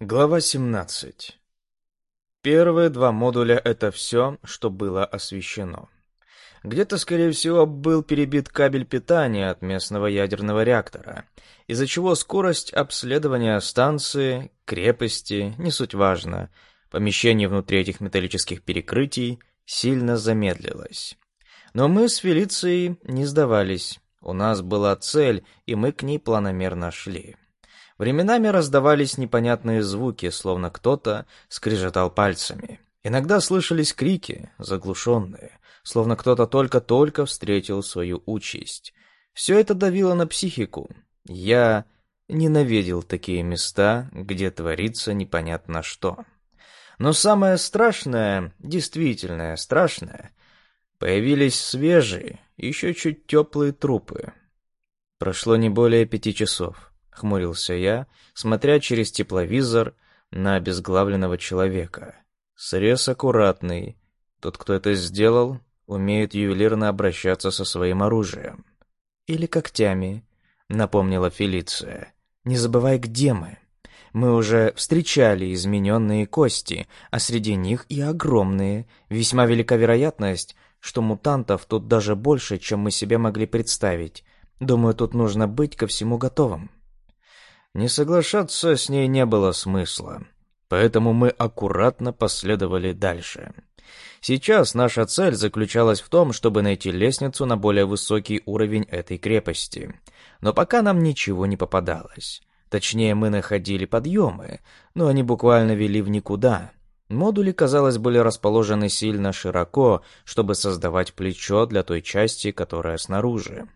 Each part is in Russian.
Глава 17. Первые два модуля — это все, что было освещено. Где-то, скорее всего, был перебит кабель питания от местного ядерного реактора, из-за чего скорость обследования станции, крепости, не суть важно, помещений внутри этих металлических перекрытий сильно замедлилась. Но мы с Фелицией не сдавались. У нас была цель, и мы к ней планомерно шли. Временами раздавались непонятные звуки, словно кто-то скрежетал пальцами. Иногда слышались крики, заглушенные, словно кто-то только-только встретил свою участь. Все это давило на психику. Я ненавидел такие места, где творится непонятно что. Но самое страшное, действительно страшное, появились свежие, еще чуть теплые трупы. Прошло не более пяти часов хмурился я, смотря через тепловизор на обезглавленного человека. Срез аккуратный. Тот, кто это сделал, умеет ювелирно обращаться со своим оружием. Или когтями, напомнила Фелиция. Не забывай, где мы. Мы уже встречали измененные кости, а среди них и огромные. Весьма велика вероятность, что мутантов тут даже больше, чем мы себе могли представить. Думаю, тут нужно быть ко всему готовым. Не соглашаться с ней не было смысла, поэтому мы аккуратно последовали дальше. Сейчас наша цель заключалась в том, чтобы найти лестницу на более высокий уровень этой крепости. Но пока нам ничего не попадалось. Точнее, мы находили подъемы, но они буквально вели в никуда. Модули, казалось, были расположены сильно широко, чтобы создавать плечо для той части, которая снаружи.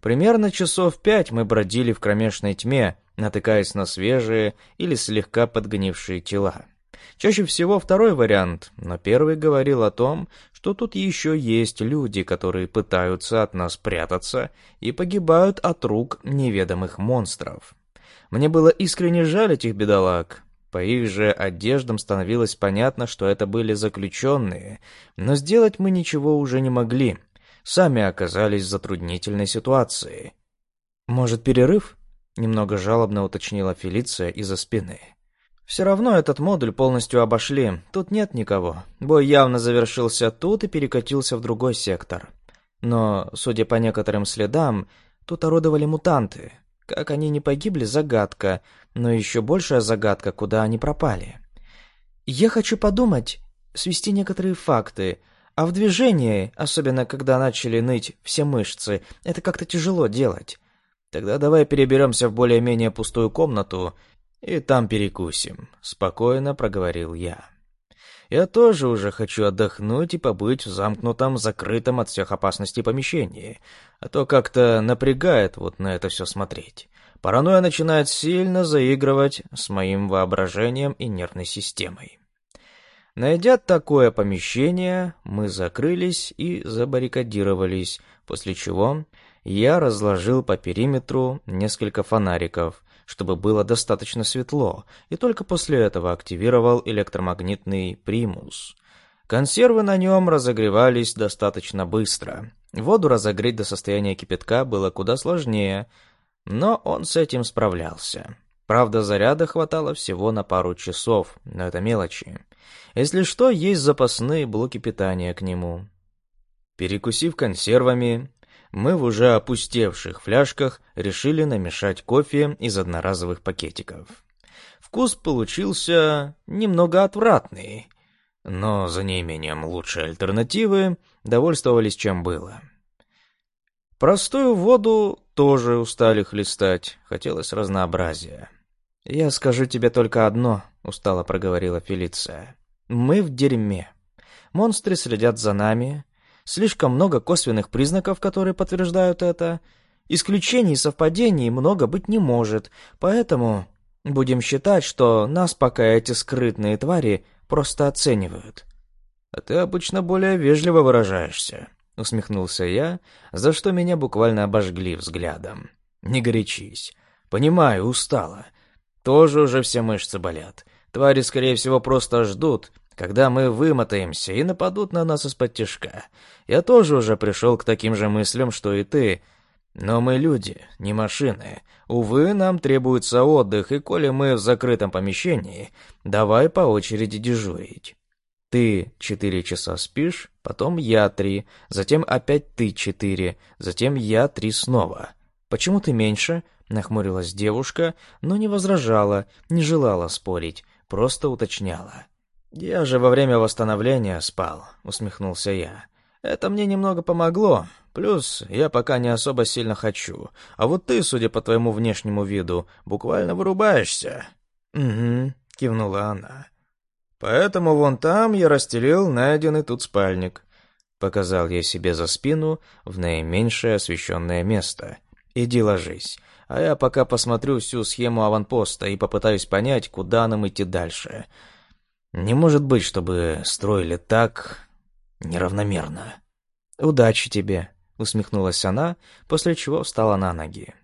Примерно часов пять мы бродили в кромешной тьме, натыкаясь на свежие или слегка подгнившие тела. Чаще всего второй вариант, но первый говорил о том, что тут еще есть люди, которые пытаются от нас прятаться и погибают от рук неведомых монстров. Мне было искренне жаль этих бедолаг. По их же одеждам становилось понятно, что это были заключенные, но сделать мы ничего уже не могли. Сами оказались в затруднительной ситуации. «Может, перерыв?» Немного жалобно уточнила Фелиция из-за спины. Все равно этот модуль полностью обошли. Тут нет никого. Бой явно завершился тут и перекатился в другой сектор. Но, судя по некоторым следам, тут орудовали мутанты. Как они не погибли, загадка. Но еще большая загадка, куда они пропали. Я хочу подумать, свести некоторые факты. А в движении, особенно когда начали ныть все мышцы, это как-то тяжело делать. Тогда давай переберемся в более-менее пустую комнату и там перекусим», — спокойно проговорил я. «Я тоже уже хочу отдохнуть и побыть в замкнутом, закрытом от всех опасностей помещении, а то как-то напрягает вот на это все смотреть. Паранойя начинает сильно заигрывать с моим воображением и нервной системой». Найдя такое помещение, мы закрылись и забаррикадировались, после чего я разложил по периметру несколько фонариков, чтобы было достаточно светло, и только после этого активировал электромагнитный примус. Консервы на нем разогревались достаточно быстро. Воду разогреть до состояния кипятка было куда сложнее, но он с этим справлялся. Правда, заряда хватало всего на пару часов, но это мелочи. Если что, есть запасные блоки питания к нему. Перекусив консервами, мы в уже опустевших фляжках решили намешать кофе из одноразовых пакетиков. Вкус получился немного отвратный, но за неимением лучшей альтернативы довольствовались чем было. Простую воду тоже устали хлестать, хотелось разнообразия. «Я скажу тебе только одно», — устало проговорила Фелиция. «Мы в дерьме. Монстры следят за нами, Слишком много косвенных признаков, которые подтверждают это. Исключений и совпадений много быть не может, поэтому будем считать, что нас пока эти скрытные твари просто оценивают. А ты обычно более вежливо выражаешься, усмехнулся я, за что меня буквально обожгли взглядом. Не горячись. Понимаю, устала. Тоже уже все мышцы болят. Твари, скорее всего, просто ждут, когда мы вымотаемся и нападут на нас из-под тяжка. Я тоже уже пришел к таким же мыслям, что и ты. Но мы люди, не машины. Увы, нам требуется отдых, и коли мы в закрытом помещении, давай по очереди дежурить. Ты четыре часа спишь, потом я три, затем опять ты четыре, затем я три снова. Почему ты меньше? Нахмурилась девушка, но не возражала, не желала спорить, просто уточняла. «Я же во время восстановления спал», — усмехнулся я. «Это мне немного помогло, плюс я пока не особо сильно хочу, а вот ты, судя по твоему внешнему виду, буквально вырубаешься». «Угу», — кивнула она. «Поэтому вон там я расстелил найденный тут спальник». Показал я себе за спину в наименьшее освещенное место. «Иди ложись, а я пока посмотрю всю схему аванпоста и попытаюсь понять, куда нам идти дальше». Не может быть, чтобы строили так неравномерно. Удачи тебе, усмехнулась она, после чего встала на ноги.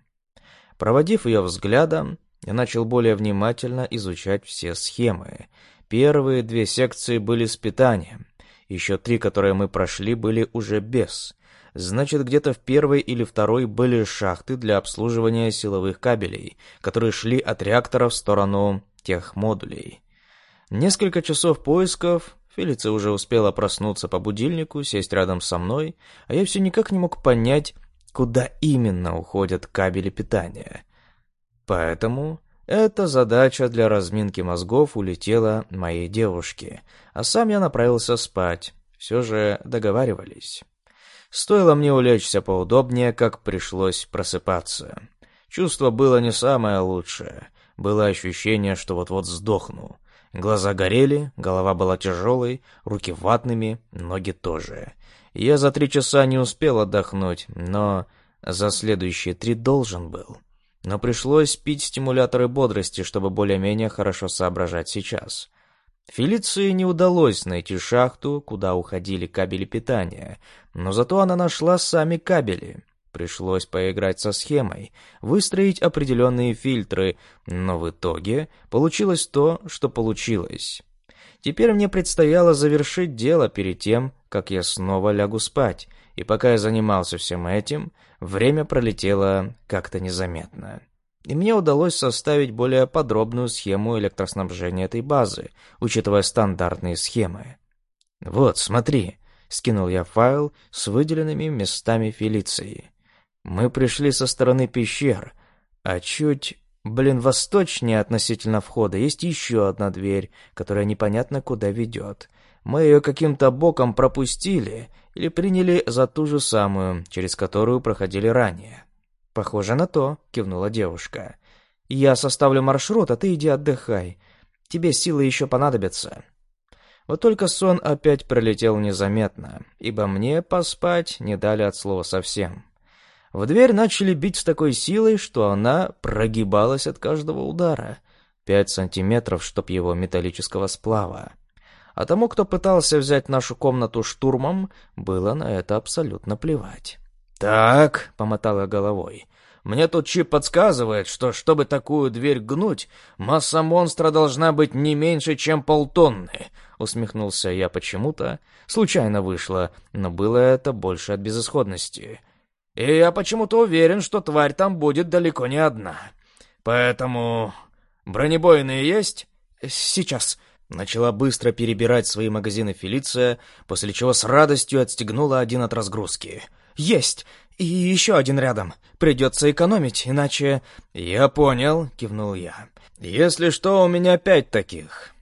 Проводив ее взглядом, я начал более внимательно изучать все схемы. Первые две секции были с питанием. Еще три, которые мы прошли, были уже без. Значит, где-то в первой или второй были шахты для обслуживания силовых кабелей, которые шли от реактора в сторону тех модулей. Несколько часов поисков, Фелиция уже успела проснуться по будильнику, сесть рядом со мной, а я все никак не мог понять, куда именно уходят кабели питания. Поэтому эта задача для разминки мозгов улетела моей девушке, а сам я направился спать. Все же договаривались. Стоило мне улечься поудобнее, как пришлось просыпаться. Чувство было не самое лучшее. Было ощущение, что вот-вот сдохну. Глаза горели, голова была тяжелой, руки ватными, ноги тоже. Я за три часа не успел отдохнуть, но за следующие три должен был. Но пришлось пить стимуляторы бодрости, чтобы более-менее хорошо соображать сейчас. Фелиции не удалось найти шахту, куда уходили кабели питания, но зато она нашла сами кабели. Пришлось поиграть со схемой, выстроить определенные фильтры, но в итоге получилось то, что получилось. Теперь мне предстояло завершить дело перед тем, как я снова лягу спать, и пока я занимался всем этим, время пролетело как-то незаметно. И мне удалось составить более подробную схему электроснабжения этой базы, учитывая стандартные схемы. «Вот, смотри», — скинул я файл с выделенными местами Фелиции. Мы пришли со стороны пещер, а чуть, блин, восточнее относительно входа есть еще одна дверь, которая непонятно куда ведет. Мы ее каким-то боком пропустили или приняли за ту же самую, через которую проходили ранее. «Похоже на то», — кивнула девушка. «Я составлю маршрут, а ты иди отдыхай. Тебе силы еще понадобятся». Вот только сон опять пролетел незаметно, ибо мне поспать не дали от слова совсем. В дверь начали бить с такой силой, что она прогибалась от каждого удара. Пять сантиметров, чтоб его металлического сплава. А тому, кто пытался взять нашу комнату штурмом, было на это абсолютно плевать. «Так», — помотала головой, — «мне тут чип подсказывает, что, чтобы такую дверь гнуть, масса монстра должна быть не меньше, чем полтонны», — усмехнулся я почему-то. Случайно вышло, но было это больше от безысходности. И я почему-то уверен, что тварь там будет далеко не одна. Поэтому... Бронебойные есть? Сейчас. Начала быстро перебирать свои магазины Фелиция, после чего с радостью отстегнула один от разгрузки. «Есть! И еще один рядом. Придется экономить, иначе...» «Я понял», — кивнул я. «Если что, у меня пять таких».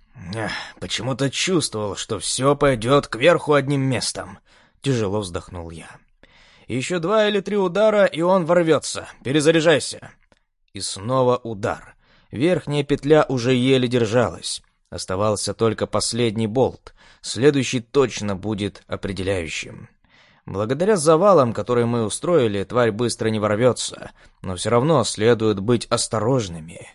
«Почему-то чувствовал, что все пойдет кверху одним местом». Тяжело вздохнул я. Еще два или три удара, и он ворвется. Перезаряжайся. И снова удар. Верхняя петля уже еле держалась. Оставался только последний болт. Следующий точно будет определяющим. Благодаря завалам, которые мы устроили, тварь быстро не ворвется, но все равно следует быть осторожными.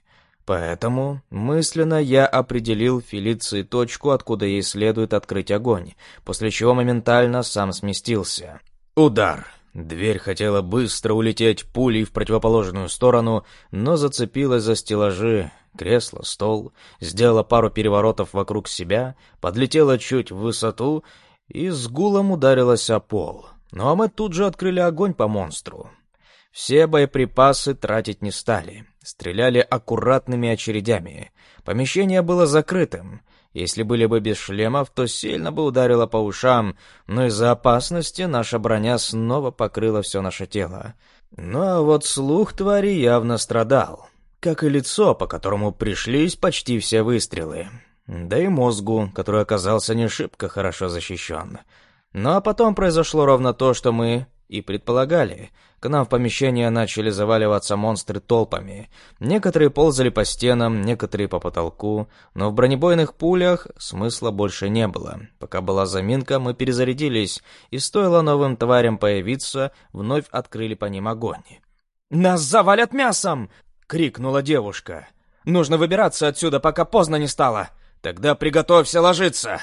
Поэтому мысленно я определил Фелиции точку, откуда ей следует открыть огонь, после чего моментально сам сместился. Удар. Дверь хотела быстро улететь пулей в противоположную сторону, но зацепилась за стеллажи, кресло, стол, сделала пару переворотов вокруг себя, подлетела чуть в высоту и с гулом ударилась о пол. Ну а мы тут же открыли огонь по монстру. Все боеприпасы тратить не стали. Стреляли аккуратными очередями. Помещение было закрытым. Если были бы без шлемов, то сильно бы ударило по ушам, но из-за опасности наша броня снова покрыла все наше тело. Ну а вот слух твари явно страдал, как и лицо, по которому пришлись почти все выстрелы. Да и мозгу, который оказался не шибко хорошо защищен. Ну а потом произошло ровно то, что мы и предполагали. К нам в помещение начали заваливаться монстры толпами. Некоторые ползали по стенам, некоторые по потолку, но в бронебойных пулях смысла больше не было. Пока была заминка, мы перезарядились, и стоило новым тварям появиться, вновь открыли по ним огонь. «Нас завалят мясом!» — крикнула девушка. «Нужно выбираться отсюда, пока поздно не стало!» «Тогда приготовься ложиться!»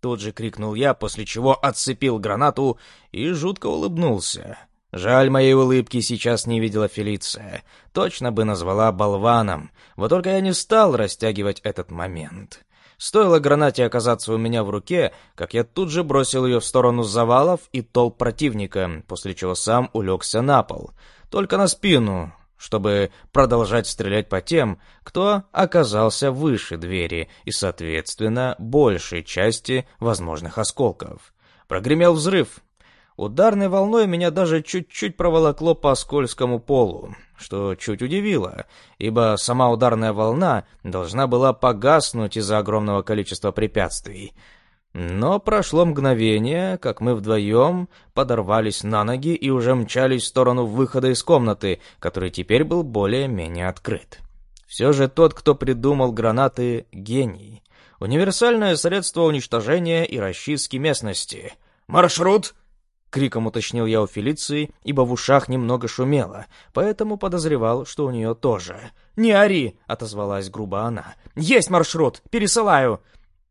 Тут же крикнул я, после чего отцепил гранату и жутко улыбнулся. Жаль, моей улыбки сейчас не видела Фелиция. Точно бы назвала болваном. Вот только я не стал растягивать этот момент. Стоило гранате оказаться у меня в руке, как я тут же бросил ее в сторону завалов и толп противника, после чего сам улегся на пол. Только на спину, чтобы продолжать стрелять по тем, кто оказался выше двери и, соответственно, большей части возможных осколков. Прогремел взрыв. Ударной волной меня даже чуть-чуть проволокло по скользкому полу, что чуть удивило, ибо сама ударная волна должна была погаснуть из-за огромного количества препятствий — но прошло мгновение, как мы вдвоем подорвались на ноги и уже мчались в сторону выхода из комнаты, который теперь был более-менее открыт. Все же тот, кто придумал гранаты — гений. Универсальное средство уничтожения и расчистки местности. «Маршрут!» — криком уточнил я у Фелиции, ибо в ушах немного шумело, поэтому подозревал, что у нее тоже. «Не ори!» — отозвалась грубо она. «Есть маршрут! Пересылаю!»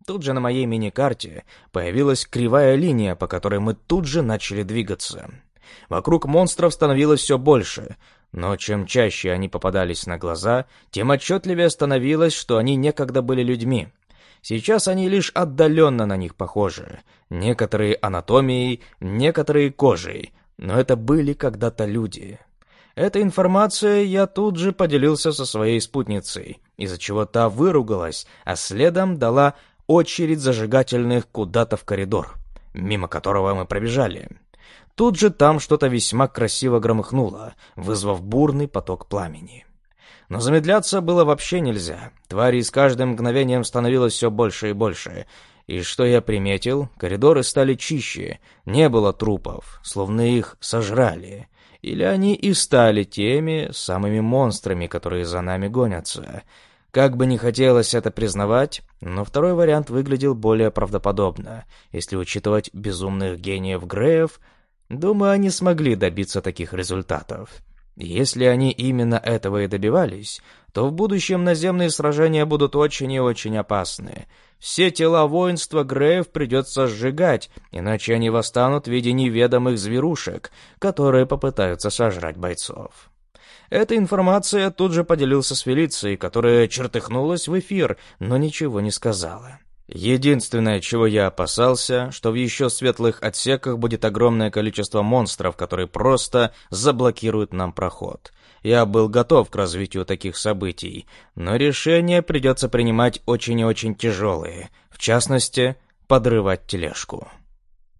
Тут же на моей мини-карте появилась кривая линия, по которой мы тут же начали двигаться. Вокруг монстров становилось все больше, но чем чаще они попадались на глаза, тем отчетливее становилось, что они некогда были людьми. Сейчас они лишь отдаленно на них похожи. Некоторые анатомией, некоторые кожей, но это были когда-то люди. Этой информацией я тут же поделился со своей спутницей, из-за чего та выругалась, а следом дала очередь зажигательных куда-то в коридор, мимо которого мы пробежали. Тут же там что-то весьма красиво громыхнуло, вызвав бурный поток пламени. Но замедляться было вообще нельзя. Тварей с каждым мгновением становилось все больше и больше. И что я приметил, коридоры стали чище, не было трупов, словно их сожрали. Или они и стали теми самыми монстрами, которые за нами гонятся. Как бы не хотелось это признавать, но второй вариант выглядел более правдоподобно. Если учитывать безумных гениев Греев, думаю, они смогли добиться таких результатов. Если они именно этого и добивались, то в будущем наземные сражения будут очень и очень опасны. Все тела воинства Греев придется сжигать, иначе они восстанут в виде неведомых зверушек, которые попытаются сожрать бойцов. Эта информация тут же поделился с Фелицией, которая чертыхнулась в эфир, но ничего не сказала. Единственное, чего я опасался, что в еще светлых отсеках будет огромное количество монстров, которые просто заблокируют нам проход. Я был готов к развитию таких событий, но решения придется принимать очень и очень тяжелые, в частности, подрывать тележку.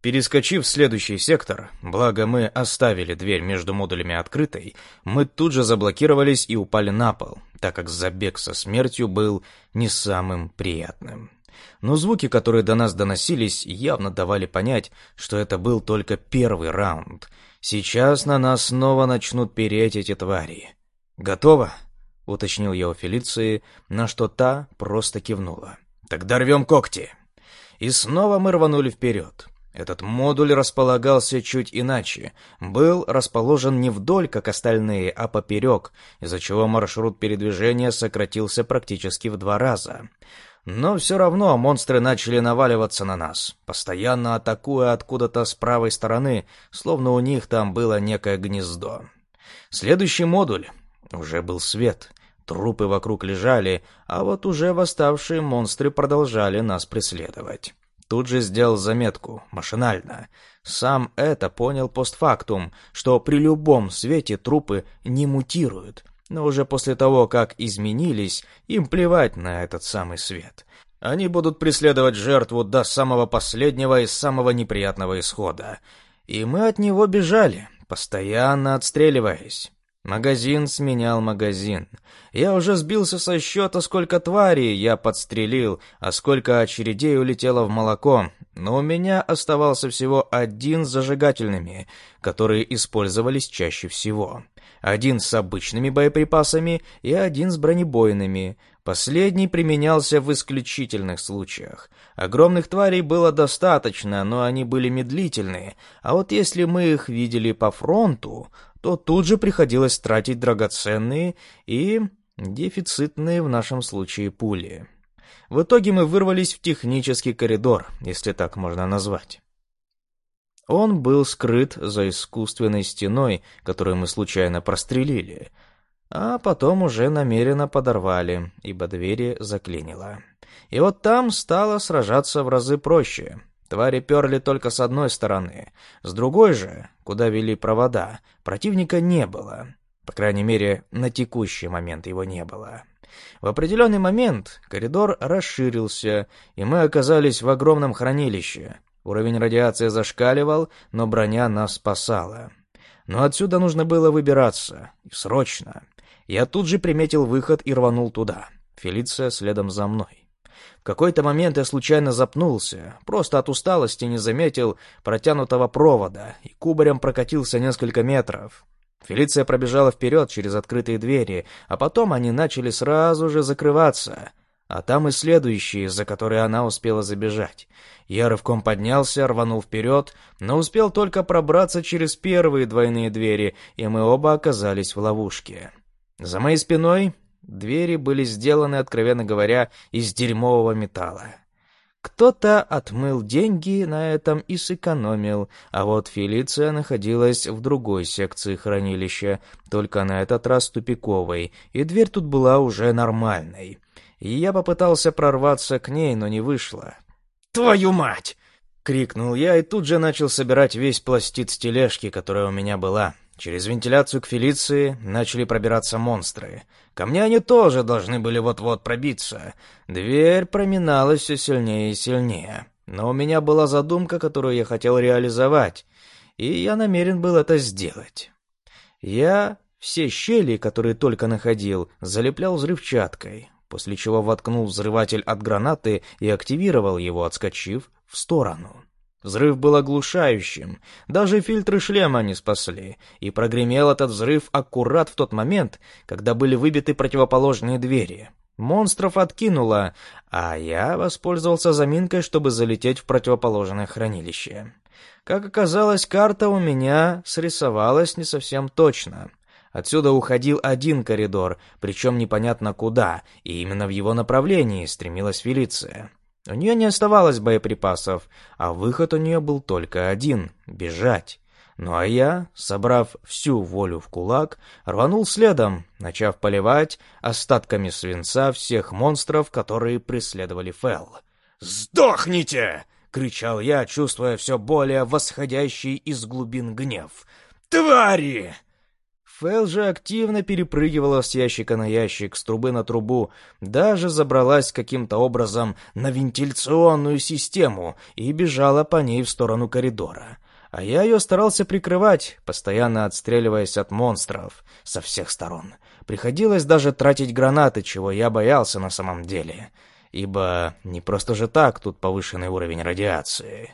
Перескочив в следующий сектор, благо мы оставили дверь между модулями открытой, мы тут же заблокировались и упали на пол, так как забег со смертью был не самым приятным. Но звуки, которые до нас доносились, явно давали понять, что это был только первый раунд. Сейчас на нас снова начнут переть эти твари. «Готово?» — уточнил я у Фелиции, на что та просто кивнула. «Тогда рвем когти!» И снова мы рванули вперед. Этот модуль располагался чуть иначе. Был расположен не вдоль, как остальные, а поперек, из-за чего маршрут передвижения сократился практически в два раза. Но все равно монстры начали наваливаться на нас, постоянно атакуя откуда-то с правой стороны, словно у них там было некое гнездо. Следующий модуль уже был свет. Трупы вокруг лежали, а вот уже восставшие монстры продолжали нас преследовать. Тут же сделал заметку, машинально. Сам это понял постфактум, что при любом свете трупы не мутируют. Но уже после того, как изменились, им плевать на этот самый свет. Они будут преследовать жертву до самого последнего и самого неприятного исхода. И мы от него бежали, постоянно отстреливаясь. Магазин сменял магазин. Я уже сбился со счета, сколько тварей я подстрелил, а сколько очередей улетело в молоко, но у меня оставался всего один с зажигательными, которые использовались чаще всего. Один с обычными боеприпасами и один с бронебойными. Последний применялся в исключительных случаях. Огромных тварей было достаточно, но они были медлительные, а вот если мы их видели по фронту, то тут же приходилось тратить драгоценные и дефицитные в нашем случае пули. В итоге мы вырвались в технический коридор, если так можно назвать. Он был скрыт за искусственной стеной, которую мы случайно прострелили, а потом уже намеренно подорвали, ибо двери заклинило. И вот там стало сражаться в разы проще. Твари перли только с одной стороны. С другой же, куда вели провода, противника не было. По крайней мере, на текущий момент его не было. В определенный момент коридор расширился, и мы оказались в огромном хранилище. Уровень радиации зашкаливал, но броня нас спасала. Но отсюда нужно было выбираться. И срочно. Я тут же приметил выход и рванул туда. Фелиция следом за мной. В какой-то момент я случайно запнулся, просто от усталости не заметил протянутого провода и кубарем прокатился несколько метров. Фелиция пробежала вперед через открытые двери, а потом они начали сразу же закрываться. А там и следующие, за которые она успела забежать. Я рывком поднялся, рванул вперед, но успел только пробраться через первые двойные двери, и мы оба оказались в ловушке. За моей спиной Двери были сделаны, откровенно говоря, из дерьмового металла. Кто-то отмыл деньги на этом и сэкономил, а вот Фелиция находилась в другой секции хранилища, только на этот раз тупиковой, и дверь тут была уже нормальной. И я попытался прорваться к ней, но не вышло. «Твою мать!» — крикнул я и тут же начал собирать весь пластид с тележки, которая у меня была. Через вентиляцию к Фелиции начали пробираться монстры. Ко мне они тоже должны были вот-вот пробиться. Дверь проминалась все сильнее и сильнее. Но у меня была задумка, которую я хотел реализовать, и я намерен был это сделать. Я все щели, которые только находил, залеплял взрывчаткой, после чего воткнул взрыватель от гранаты и активировал его, отскочив в сторону. Взрыв был оглушающим, даже фильтры шлема не спасли, и прогремел этот взрыв аккурат в тот момент, когда были выбиты противоположные двери. Монстров откинуло, а я воспользовался заминкой, чтобы залететь в противоположное хранилище. Как оказалось, карта у меня срисовалась не совсем точно. Отсюда уходил один коридор, причем непонятно куда, и именно в его направлении стремилась Фелиция. У нее не оставалось боеприпасов, а выход у нее был только один — бежать. Ну а я, собрав всю волю в кулак, рванул следом, начав поливать остатками свинца всех монстров, которые преследовали Фэл. «Сдохните!» — кричал я, чувствуя все более восходящий из глубин гнев. «Твари!» Фэл же активно перепрыгивала с ящика на ящик, с трубы на трубу, даже забралась каким-то образом на вентиляционную систему и бежала по ней в сторону коридора. А я ее старался прикрывать, постоянно отстреливаясь от монстров со всех сторон. Приходилось даже тратить гранаты, чего я боялся на самом деле, ибо не просто же так тут повышенный уровень радиации.